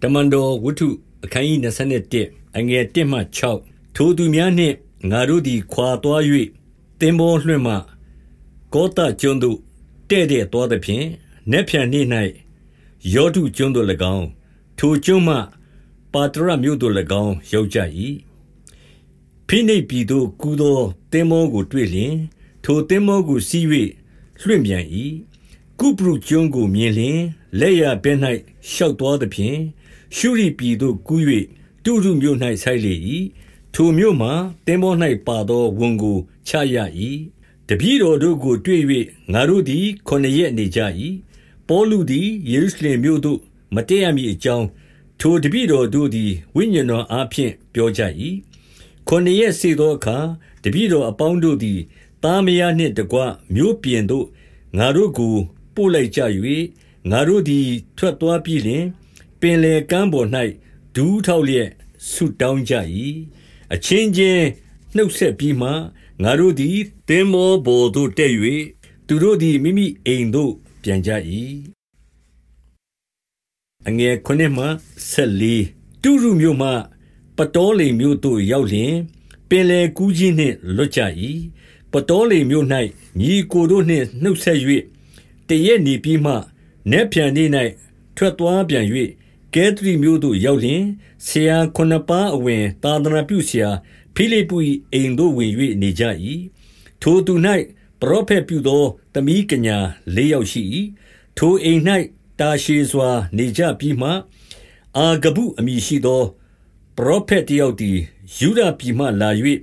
တမန်တော်ဝတ္ထုအခန်းကြီး21အငယ်1မှ6ထိုသူများနှင့်ငါတို့သည်ခွာသွား၍တင်ပေါ်လွှင့်မှကောတကျွန်းသို့တဲ့တဲ့သွားသဖြင့်နက်ဖြန်နေ့၌ယောဓုကျွန်းသို့၎င်းထိုကျွန်းမှပါတရမြို့သို့၎င်းရောက်ကြ၏ဖိနိတ်ပြည်သို့ကူးသောတင်မောကိုတွေ့လျင်ထိုတင်မောကိုစီး၍လွှင့်ပြန်၏ကုပရုကျွန်းကိုမြင်လျင်လက်ရဘဲ၌ရှောက်သွားသဖြင့် ရှုရိပြည်သို့ကူး၍တုရုမြို့၌ဆိုင်လေ၏ထိုမြို့မှတင်ပေါ်၌ပါသောဝန်ကိုချရ၏တပည့်တော်တို့ကိုတွေ့၍ငါတို့သည်ခொနရက်နေကြ၏ပေါလုသည်ယေရုရှလင်မြို့သို့မတည့်ရမည်အကြောင်းထိုတပည့်တော်တို့သည်ဝိညာဉ်တော်အားဖြင့်ပြောကြ၏ခொနရက်စေသောအခါတပည့်တော်အပေါင်းတို့သည်သားမယားနှင့်တကွမြို့ပြင်သို့ငါတို့ကိုပို့လိုက်ကြ၍ငါတို့သည်ထွက်သွားပြီးလျှင် ပင်လယ်ကမ်းပေါ်၌ဒူးထောက်လျက်ဆုတောင်းကြ၏အချင်းချင်းနှုတ်ဆက်ပြီးမှငါတို့သည်သင်္ဘောပေါ်သို့တက်၍သူတို့သည်မိမိအိမ်သို့ပြန်ကြ၏အငယ်ခုနှစ်မှဆက်လီတူရုမြို့မှပတောလိမ်မြို့သို့ရောက်လျင်ပင်လယ်ကူးကြီးနှင့်လွတ်ကြ၏ပတောလိမ်မြို့၌ညီကိုတို့နှင့်နှုတ်ဆက်၍တရက်နေပြီးမှနက်ဖြန်နေ့၌ထွက်သွားပြန်၍ ကဲသရိမြို့သို့ရောက်လျင်ဆရာခုနပါအဝင် သာသနာပြုဆရာဖိလိပ္ပု၏အိမ်သို့ဝင်၍နေကြ၏ထိုသူ၌ပရောဖက်ပြုသောသမီးကညာလေးယောက်ရှိ၏ထိုအိမ်၌တာရှည်စွာ နေကြပြီးမှ အာဂဗုအမည်ရှိသောပရောဖက်တယောက်သည်ယူဒပြည်မှလာ၍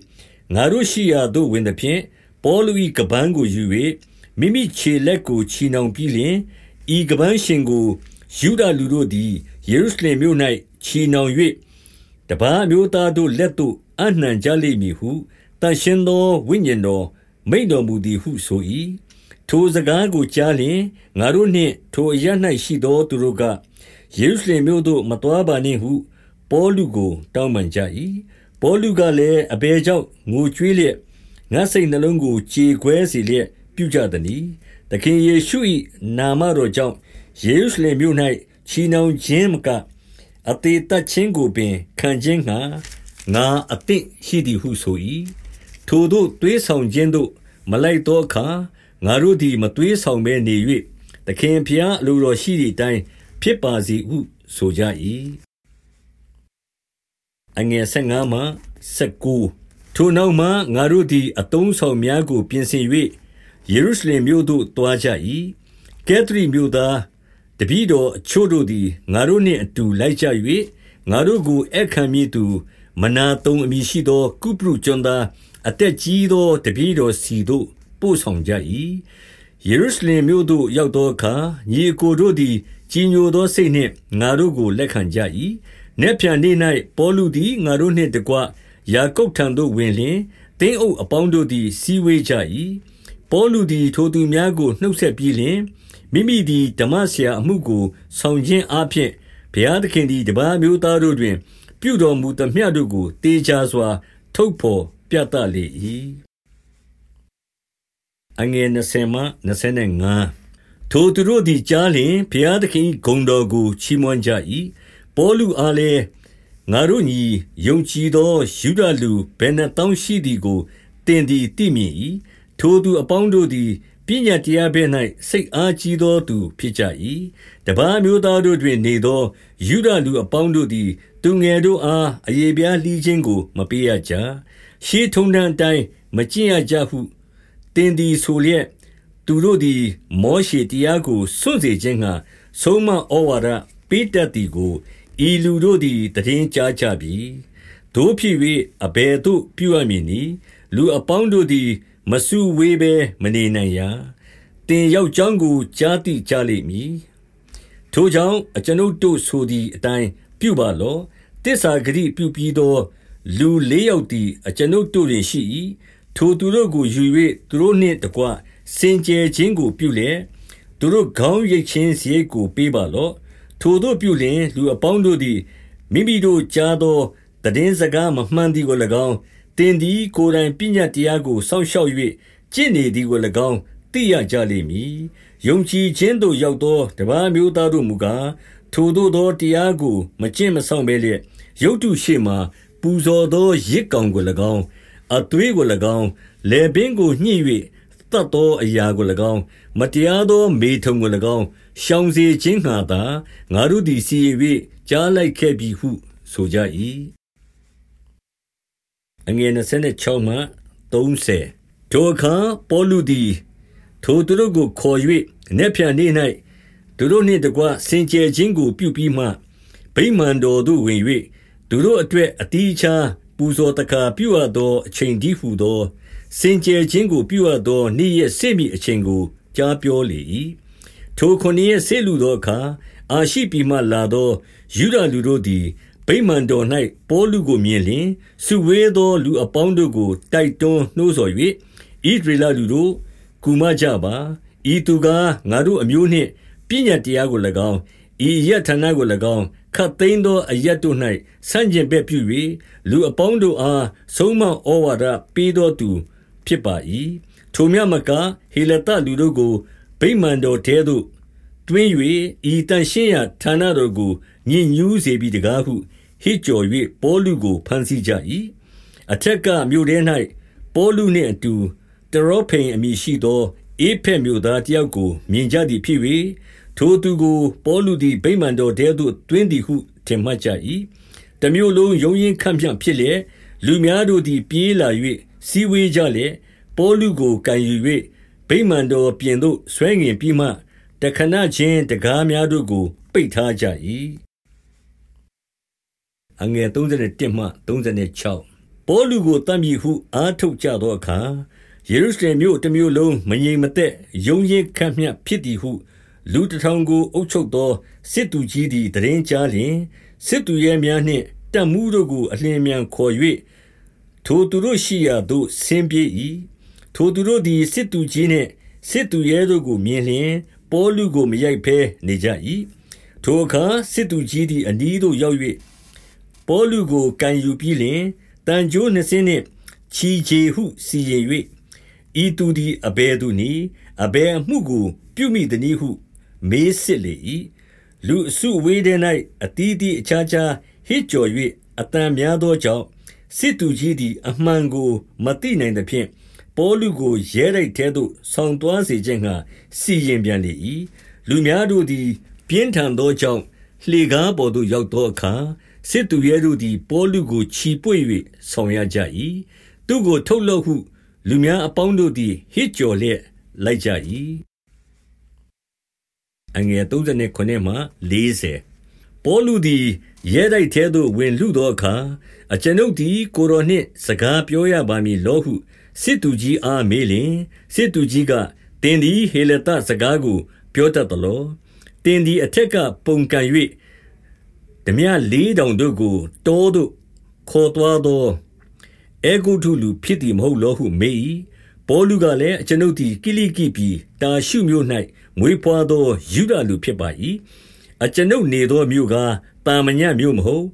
ငါတို့ရှိရာသို့ဝင်သည်ဖြင့်ပေါလု၏ကပန်းကိုယူ၍မိမိခြေလက်ကိုချီနှောင်ပြီးလျှင်ဤကပန်းရှင်ကိုယူဒလူတို့သည် ယေရုရှလင်မြို့၌ချီနှောင်၍တပားမျိုးသားတို့လက်သို့အနှံကြလိမ့်မည်ဟုတန်ရှင်သောဝိညာဉ်တော်မိန်တော်မူသည်ဟုဆို၏ထိုစကားကိုကြားလျင်ငါတို့နှင့်ထိုအရ၌ရှိသောသူတို့ကယေရုရှလင်မြို့သို့မတော်ပါနှင့်ဟုပေါလုကိုတောင်းပန်ကြ၏ပေါလုကလည်းအဘယ်ကြောင့်ငိုကြွေးလျက်ငါစိတ်နှလုံးကိုကြေခွဲစေလျက်ပြုကြသည်။သခင်ယေရှု၏နာမတော်ကြောင့်ယေရုရှလင်မြို့၌ ချီနှောင်ခြင်းမကအသေးသက်ခြင်းကိုပင် ခံခြင်းငှာငါအသင့်ရှိသည်ဟုဆို၏။ထိုတို့သွေးဆောင်ခြင်းတို့ မလိုက်သောအခါငါတို့သည်မသွေးဆောင်ဘဲနေ၍သခင်ဖျားအလိုတော်ရှိသည့်အတိုင်းဖြစ်ပါစေဟုဆိုကြ၏။အငယ်၅မှ19ထိုနောက်မှငါတို့သည် အတုံးဆောင်များကို ပြင်ဆင်၍ယေရုရှလင်မြို့သို့သွားကြ၏ကဲသရိမြို့သား တပည့်တော်အချို့တို့သည် ငါတို့နှင့်အတူလိုက်ကြ၍ငါတို့ကိုအခမ်းမြည်သူ မနာတုံအမည်ရှိသော ကုပရုကျွန်းသား အသက်ကြီးသော တပည့်တော်စီတို့ ပို့ဆောင်ကြ၏ယေရုရှလင်မြို့သို့ ရောက်သောအခါ ညီအကိုတို့သည် ကြီးညိုသောစိတ်နှင့် ငါတို့ကို လက်ခံကြ၏။နေ့ပြန်နေ့၌ပေါလုသည် ငါတို့နှင့်တကွ ယာကုပ်ထံသို့ဝင်လျင်တင်းအုပ်အပေါင်းတို့သည်စီဝေးကြ၏ပေါလုသည် ထိုသူများကို နှုတ်ဆက်ပြီးလျှင် မိမိသည်ဓမ္မဆရာအမှုကို ဆောင်ခြင်းအပြင်ဘုရားသခင်သည်တပါးမျိုးသားတို့တွင် ပြုတော်မူသမျှတို့ကိုတေချာစွာ ထုတ်ဖော်ပြသလေ၏အငယ်20မှ25ထိုသူတို့သည်ကြားလျင်ဘုရားသခင်ဂုံတော်ကိုချီးမွမ်းကြ၏ပေါလုအားလည်းငါတို့ညီယုံကြည်သောယူဒလူဘယ်နှတောင်းရှိသည်ကိုတင်သည်သိမြင်၏ထိုသူအပေါင်းတို့သည် ပညာတရားဘဲ့၌စိတ်အားကြီးသောသူဖြစ်ကြ၏တပားမျိုးသားတို့တွင်နေသောယူဒလူအပေါင်းတို့သည်သူငယ်တို့အားအယေပြားလှီးခြင်းကိုမပေးရကြရှေးထုံတန်းအတိုင်းမကျင့်ရကြဟုတင်သည်ဆိုလျက်သူတို့သည် မောရှေတရားကိုစွန့်စေခြင်းငှာဆုံးမဩဝါဒပေးတတ်သည်ကိုဤလူတို့သည်တည်င်းကြားကြပြီတို့ဖြစ်၍အဘယ်သို့ပြုအပ်မည်နည်းလူအပေါင်းတို့သည် မစုဝေးဘဲမနေနိုင်ရာတင်ရောက်ကြောင်းကိုကြားသိကြလိမ့်မည်ထိုကြောင့်အကျွန်ုပ်တို့ဆိုသည့်အတိုင်းပြုပါလော့တစ္ဆာဂရိပြုပြီးသော လူလေးယောက်သည်အကျွန်ုပ်တို့တွင်ရှိ၏ထိုသူတို့ကိုယူ၍သူတို့နှင့်တကွစင်ကြယ်ခြင်းကိုပြုလျက်သူတို့ခေါင်းရိတ်ခြင်းစရိတ်ကိုပေးပါလော့ထိုတို့ပြုလျင်လူအပေါင်းတို့သည်မိမိတို့ကြားသောတည်င်းစကားမမှန်သည်ကို၎င်း တင်သည် ကိုယ်တိုင်ပညာတရားကို စောင့်ရှောက်၍ကျင့်နေသည်ကို၎င်း သိရကြလိမ့်မည် ယုံကြည်ခြင်းသို့ရောက်သော တပါးမျိုးသားတို့မူကား ထိုသို့သောတရားကို မကျင့်မဆောင်ဘဲလျက် ရုတ်တုရှိမှပူဇော်သောရစ်ကောင်ကို၎င်း အသွေးကို၎င်းလေပင်ကိုညှိ၍တတ်သောအရာကို၎င်း မတရားသော မေထုံကို၎င်း ရှောင်စေခြင်းငှာသာ ငါတို့သည် စီ၍ကြားလိုက်ခဲ့ပြီဟု ဆိုကြ၏ အငယ်26မှ30ထိုအခါပေါလုသည်ထိုသူတို့ကိုခေါ်၍နက်ဖြန်နေ့၌သူတို့နှင့်တကွစင်ကြယ်ခြင်းကိုပြုပြီးမှဗိမာန်တော်သို့ဝင်၍သူတို့အတွက်အတီးချာပူဇော်တကာပြုအပ်သောအချိန်ဒီဟုသောစင်ကြယ်ခြင်းကိုပြုအပ်သောနေ့ရက်စေမိအချိန်ကိုကြားပြောလေ၏ထိုခုနှစ်ရက်ဆေးလူသောအခါအာရှိပြီမှလာသောယူဒလူတို့သည် ဗိမာန်တော်၌ပေါလုကိုမြင်လျင် စုဝေးသော လူအပေါင်းတို့ကို တိုက်တွန်းနှိုးဆော်၍ဣဒရေလလူတို့ ကူမကြပါ ဤသူကား ငါတို့အမျိုးနှင့် ပညာတရားကို၎င်းဤယထာဏကို၎င်းခတ်သိမ်းသောအရက်တို့၌ဆန့်ကျင်ဘက်ပြု၍လူအပေါင်းတို့အား ဆုံးမဩဝါဒပေးသောသူဖြစ်ပါ၏ထိုမြတ်မက ဟေလတလူတို့ကို ဗိမာန်တော်ထဲသို့တွင်း၍ဤတန်ရှင်းရာဌာနတော်ကိုညင်ညူးစေပြီးတကားဟု ဟစ်ကြော်၍ပေါလုကိုဖမ်းဆီးကြ၏အထက်ကမြို့ထဲ၌ပေါလုနှင့်အတူတရောဖိန်အမည်ရှိသောအေဖက်မြို့သားတယောက်ကိုမြင်ကြသည်ဖြစ်၍ထိုသူကိုပေါလုသည်ဗိမာန်တော်ထဲသို့တွင်းသည်ဟုထင်မှတ်ကြ၏တမျိုးလုံးယုံရင်ခန့်ပြန့်ဖြစ်လျက်လူများတို့သည်ပြေးလာ၍စီဝေးကြလျက်ပေါလုကိုကန်ယူ၍ဗိမာန်တော်ပြင်သို့ဆွဲငင်ပြီးမှတခဏချင်းတကားများတို့ကိုပိတ်ထားကြ၏ အငယ်31မှ36ပေါလုကိုတတ်မြည်ဟု အားထုတ်ကြသောအခါယေရုရှလင်မြို့တစ်မြို့လုံးမငြိမ်မသက်ယုံရင်ခန့်မြဖြစ်သည်ဟု လူတထောင်ကိုအုပ်ချုပ်သောစစ်သူကြီးသည်တရင်ကြားလျင်စစ်သူရဲများနှင့်တပ်မှုတို့ကို အလင်းမြန်ခေါ်၍ထိုသူတို့ရှိရာသို့ဆင်းပြေး၏ထိုသူတို့သည်စစ်သူကြီးနှင့်စစ်သူရဲတို့ကိုမြင်လျင်ပေါလုကိုမရိုက်ဘဲနေကြ၏ထိုအခါစစ်သူကြီးသည်အနီးသို့ရောက်၍ ပေါလုကိုကန်ယူပြီးလျင်တန်ကြိုးနှစ်စင်းနှင့်ချီချေဟုစီရင်၍ဤသူသည်အဘယ်သူနည်းအဘယ်အမှုကို ပြုမိသနည်းဟု မေးစစ်လေ၏လူအစုဝေးတဲ့၌အတီးတီအခြားခြားဟစ်ကြော်၍အတန်များသောကြောင့်စစ်သူကြီးသည် အမှန်ကို မသိနိုင်သဖြင့်ပေါလုကိုရဲတိုက်ထဲသို့ဆောင်သွားစေခြင်းငှာစီရင်ပြန်လေ၏လူများတို့သည် ပြင်းထန်သောကြောင့်လှေကားပေါ်သို့ရောက်သောအခါ စစ်သူရဲတို့သည် ပေါလုကို ချီပွေ့၍ဆောင်ရကြ၏သူကိုထုတ်လော့ဟု လူများအပေါင်းတို့သည် ဟစ်ကြော်လျက် လိုက်ကြ၏အငယ်39မှ40ပေါလုသည် ရဲတိုက်ထဲသို့ ဝင်လူသောအခါ အကျွန်ုပ်သည် ကိုတော်နှင့် စကားပြောရပါမည်လောဟု စစ်သူကြီးအားမေးလျင် စစ်သူကြီးကတင်သည် ဟေလတစကားကို ပြောတတ်သလောတင်သည် အထက်ကပုံကံ၍ ဓမြလေးတောင်တို့ကို တောသို့ခေါ်သွားသောအေဂုထုလူဖြစ်သည်မဟုတ်လောဟုမေး၏ပေါလုကလည်းအကျွန်ုပ်သည်ကိလိကိပြည်တာရှုမြို့၌မွေးဖွားသောယူဒလူဖြစ်ပါ၏အကျွန်ုပ်နေသောမြို့ကားတာမညမြို့မဟုတ်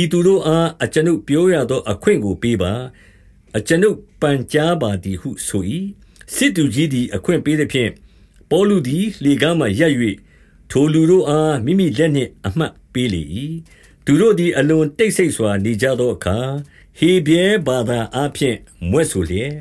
ဤသူတို့အားအကျွန်ုပ်ပြောရသော အခွင့်ကိုပေးပါအကျွန်ုပ်ပန်ကြားပါသည်ဟုဆို၏စစ်သူကြီးသည်အခွင့်ပေးသည်ဖြင့်ပေါလုသည်လေကားမှရပ်၍ထိုလူတို့အားမိမိလက်နှင့်အမှတ် ပေးလေ၏သူတို့သည် အလွန်တိတ်ဆိတ်စွာ နေကြသောအခါ ဟေဘဲဘာသာအဖျင်မွဲ့ဆိုလျက်